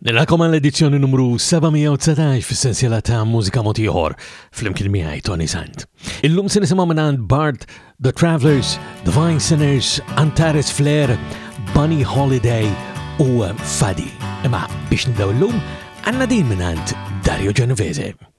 Nilqakom għall-edizzjoni numru 719 fis-sensiela ta' Mużika Mod Ieħor flimkien miegħi Tony Sant. Illum se nisimgħu minn Bart, The Travelers, The Vine Sinners, Antares Flair, Bunny Holiday u Fadi. Imma biex nibdew illum għandna din minn Dario Genovese.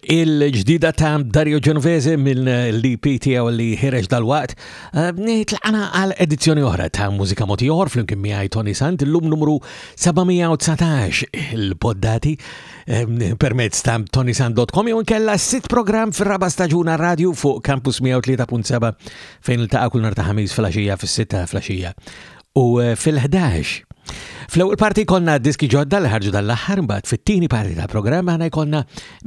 Il-ġdida ta' Dario Genovese minn l-EP tiegħu li ħireġ dal-waqt, eh, nitlaqana għal edizzjoni oħra ta' mużika moti oħor flimkien miegħi Tony Sant illum numru 719 il-poddati eh, permezz ta' tonysant.com jew inkella sit programm fir-raba staġuna radio fuq Campus 103.7 fejn il-taqa' kull nar ta' ħamis fil-għaxija fis-sitta fl-għaxija u fil-11. Fl-ewwel parti konna diski ġodda li ħarġu dal-aħħar, mbagħad fit-tieni parti tal-programm aħna jkollna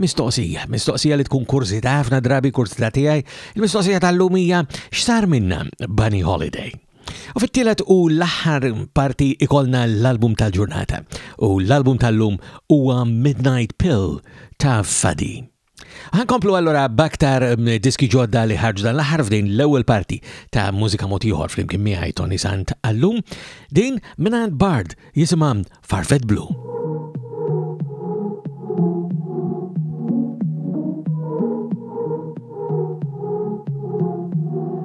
mistoqsija. Mistoqsija li tkun kursita ħafna drabi kursita tiegħi. Il-mistoqsija tal-lum hija x'sar minna Bunny Holiday. U fit-tielet u l-aħħar parti ikolna l-album tal-ġurnata u l-album tal-lum huwa Midnight Pill ta' Fadi. Ħankomplu allura baktar mm, diski ġodda li ħarġu dan l-aħħar f'din l-ewwel parti ta' mużika mod ieħor flimkien miegħi Tony Sant għallum. Din mingħand Bard jisimha Farfet Blue.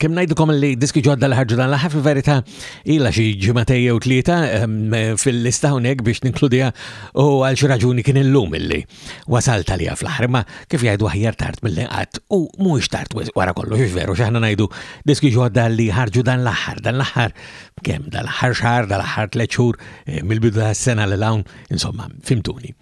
Kim najdukom li diski ġodda li ħarġu dan l-ħar fil-verita illa xi ġimatej jew tlieta ehm, fil-lista hawnhekk biex ninkludiha u għal xi raġuni kien illum illi wasal talija fl-aħħar ma kif jgħidu aħjar tard mill qatt u mhuwiex tard wara kollox xiex veru x'aħna ngħidu diski ġodda li ħarġu dan l-aħħar dan l-aħħar kemm dan l-aħħar xahar dan l-aħħar tliet xhur eh, mill-bidu tas-sena l hawn insomma fimtuni.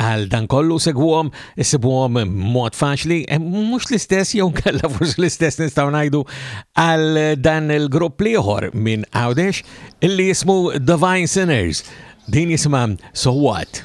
Għal dan kollu segwuhom, issibuhom mod faċli, eh, mhux l-istess jew kella fux l-istess nistgħu ngħidu għal dan il-grupp liħor minn Għawdex illi jismu Divine Sinners. Din jisimha So What.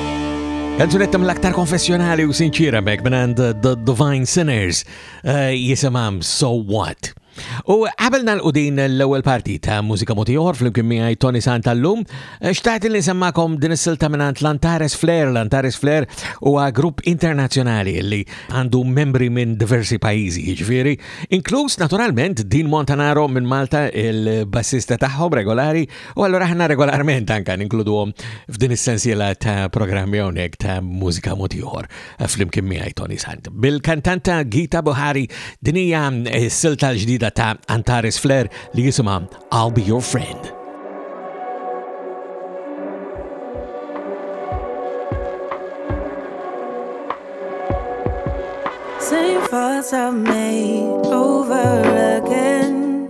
Kanzunetta mill-aktar konfessjonali u sinċira mek minn The Divine Sinners eh, jisimam So What. U qabel nalqu din l-ewwel parti ta' mużika motiħor fl-imkien miegħi Tony Santa llum, eh, xtaqt li semmakom din is-silta minn l-Antares Flair. L-Antares Flair huwa grupp internazzjonali li għandu membri minn diversi pajjiżi, jiġifieri, inkluż naturalment Din Montanaro minn Malta il-bassista tagħhom regolari, U allura aħna regolarment anka ninkluduhom f'din is-sensiela ta' programmi hawnhekk ta' mużika mod ieħor flimkien miegħi Tony Sant. Bil-kantanta Gita Buhari din hija s-silta l-ġdida ta' Antares Flair li jisimha I'll Be Your Friend. Same faults I've made over again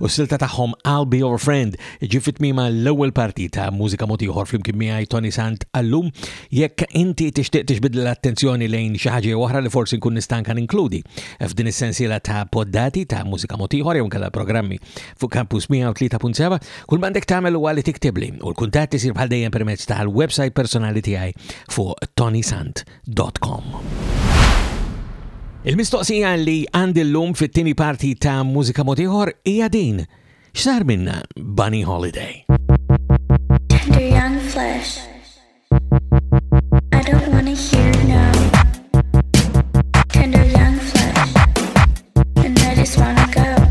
u s-silta tagħhom I'll Be Your Friend ġie fi tmiema l-ewwel parti ta' Mużika Mod Ieħor flimkien miegħi Tony Sant għallum. Jekk inti tixtieq tixbid l-attenzjoni lejn xi ħaġa jew oħra li forsi nkun nista' anke ninkludi f'din is-sensiela ta' poddati ta' Mużika Mod Ieħor jew inkella programmi fuq Campus 103.7, kull m'għandek tagħmel huwa li tiktibli u l-kuntatt isir bħal dejjem permezz tal-website personali tiegħi fuq tonysant.com. www.radiomaria.com. Il-mistoqsija li għandillum fit-tieni parti ta' Mużika Motiħor hija din. X'sar minna Bunny Holiday? Tender young flesh. I don't wanna hear no. Tender young flesh. And I just wanna go.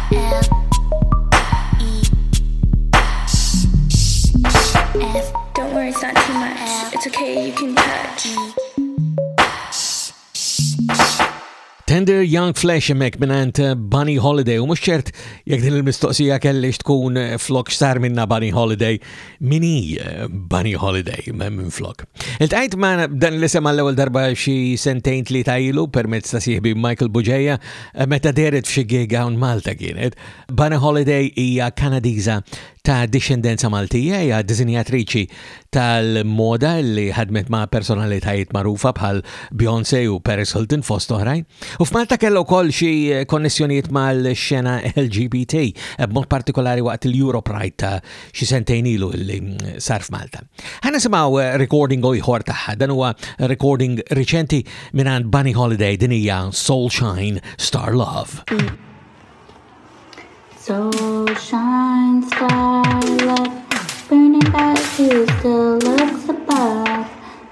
Tender Young Flash emmek minant eh, Bunny Holiday u mux ċert jek din il-mistoqsija kellix tkun eh, flok xtar minna Bunny Holiday Min hi Bunny Holiday minflok? Iltqajt ma' dan li sema l-ewwel darba xi sentejn tlieta ilu permezz ta' sieħbi Michael Buġeja meta deret f'xi gig hawn Malta kienet. Bunny Holiday hija Kanadiża ta' dixxendenza Maltija, hija diżinjatriċi tal-moda li ħadmet ma' personalitajiet magħrufa bħal Beyonce u Paris Hilton fost oħrajn. U f'Malta kellha wkoll xi konnessjonijiet mal-xena LGBT, b'mod partikolari waqt il-Europride ta' xi sentejn ilu li sar f'Malta. Ħana simgħu eh, recording ojħor tagħha, dan huwa recording riċenti mingħand Bunny Holiday din hija Soul Shine Star Love. Soul Shine Star Love burning back to the looks above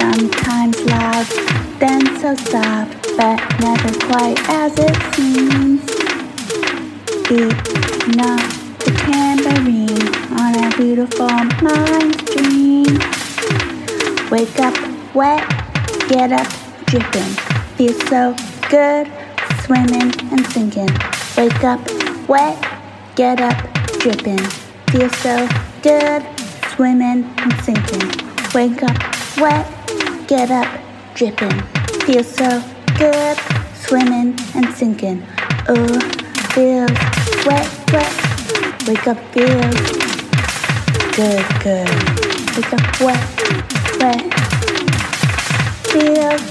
sometimes loud, then so soft, but never quite as it seems. It's not the tambourine on a beautiful mind's dream. Wake up wet, get up dripping. Feel so good, swimming and sinking. Wake up wet, get up dripping. Feel so good, swimming and sinking. Wake up wet Get up, dripping. Feel so good, swimming and sinking. Oh, feels wet, wet. Wake up, feel good, good. Wake up, wet, wet. Feel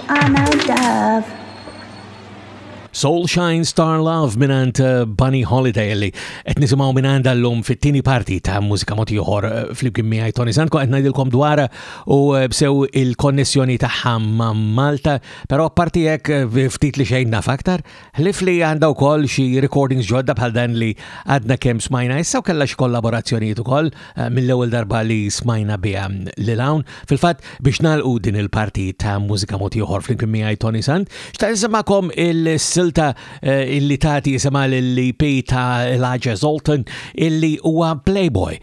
Għana daf. Soul Shine Star Love minant eh, Bunny Holiday li qed nisimgħu minant dallum fit-tieni parti ta' mużika mod ieħor eh, flimkien miegħi Tony Sanko qed ngħidilkom dwar u eh, bsew il-konnessjoni tagħha ma' Malta, però parti hekk ftit li xejn naf aktar Ħlief li għandha wkoll xi recordings ġodda bħal dan li għadna kemm smajna issa u kellha xi kollaborazzjonijiet ukoll eh, mill-ewwel darba li smajna biha lil hawn. Fil-fatt biex nagħlqu din il-parti ta' mużika mod ieħor flimkien miegħi Tony Sant, xta' nisimgħakom il-silta eh, illi tagħti isimha l-EP ta' Elijah Zoltan illi huwa Playboy.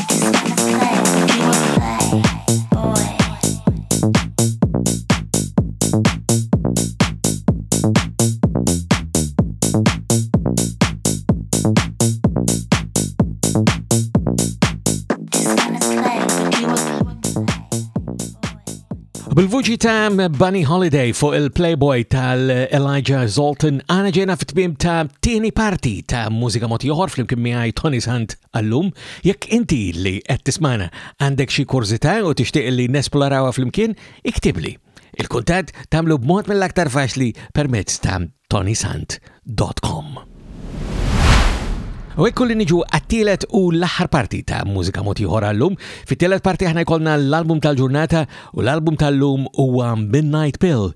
Bil-vuċi ta' Bunny Holiday fuq il-Playboy tal-Elijah Zoltan għana ġena fit-tmim ta' tieni parti ta' mużika moti oħor fl-imkien miħaj Tony Sant Għal-lum, jekk inti li qed tismana għandek xi korzita u tixtieq li nesplorawha flimkien, iktibli. Il-kuntatt tagħmlu b'mod mill-aktar faċli permezz ta' tonysant.com. U ekku li niġu għattilet u l-aħħar parti ta' mużika motiħor għallum. Fit-tielet parti aħna jkollna l-album tal-ġurnata u l-album tal-lum huwa Midnight Pill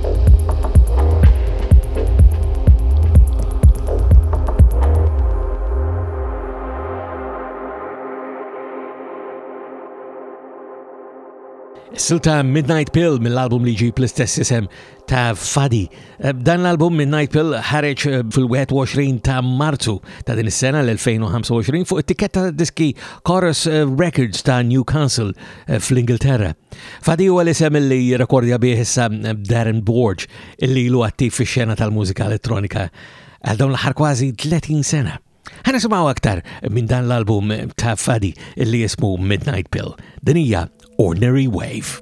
Silta Midnight Pill mill-album li ġib l-istess isem ta' Fadi. Eh, dan l-album Midnight Pill ħareġ eh, fil-21 ta' Marzu ta' din is-sena l-2025 fuq it-tiketta ta' diski Chorus eh, Records ta' Newcastle fl-Ingilterra. Fadi huwa l-isem li jirrekordja bih issa Darren Borg illi ilu attiv fix-xena tal-mużika elettronika għal dawn l-aħħar kważi 30 sena. Ħana semaw aktar minn dan l-album ta' Fadi illi jismu Midnight Pill. Dinija Ordinary Wave.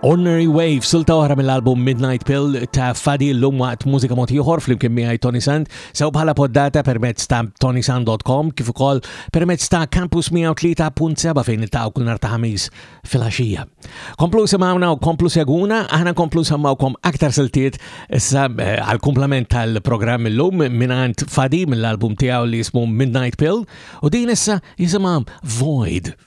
Ordinary Wave, silta oħra mill-album Midnight Pill ta' Fadi l-lum waqt mużika mod ieħor flimkien miegħi Tony Sand, sew bħala poddata permezz ta' tonysand.com kif ukoll permezz ta' Campus 103.7 fejn niltaqgħu kull nhar ta' ħamis fil-għaxija. Komplu semgħuna u komplu seguna, aħna komplu semmawkom aktar siltiet issa eh, għal kumplament tal-programm illum mingħand Fadi mill-album tiegħu li jismu Midnight Pill u din issa jisimha Void.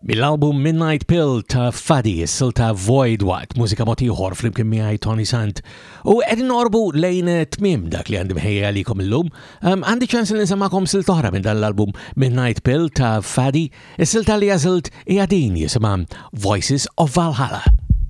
Mill-album Midnight Pill ta' Fadi, is-silta Void waqt mużika mod ieħor flimkien miegħi Tony Sant. U qegħdin norbu lejn tmiem dak li għandi mħejja għalikom illum. Ehm, għandi ċans li nisemakom silt oħra minn dan l-album Midnight Pill ta' Fadi, is-silta li għażilt hija din jisimha Voices of Valhalla.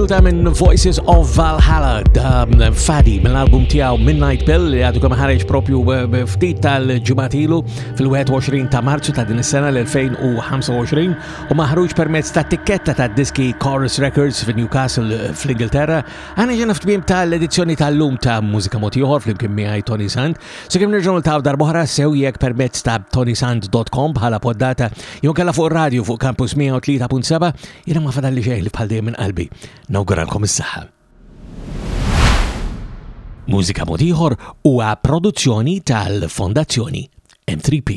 silta minn Voices of Valhalla da Fadi mill-album tiegħu Midnight Pill li għadu kemm ħareġ propju ftit tal-ġimatilu fil-21 ta' Marzu ta' din is-sena l-2025 u maħruġ permezz ta' tikketta ta' diski Chorus Records fi Newcastle fl-Ingilterra. Għana ġena f'tmim tal-edizzjoni tal-lum ta' Mużika Motiħor fl-imkien miħaj Tony Sand. Sikim nirġonu ta' darbohra sew jek permezz ta' tonysand.com bħala poddata jew kalla fuq radio fuq Campus 103.7 jena ma fadalli xejn li bħal dejjem minn qalbi. Nawguralkom is-saħħa. Mużika Mod Ieħor huwa produzzjoni tal-Fondazzjoni M3P.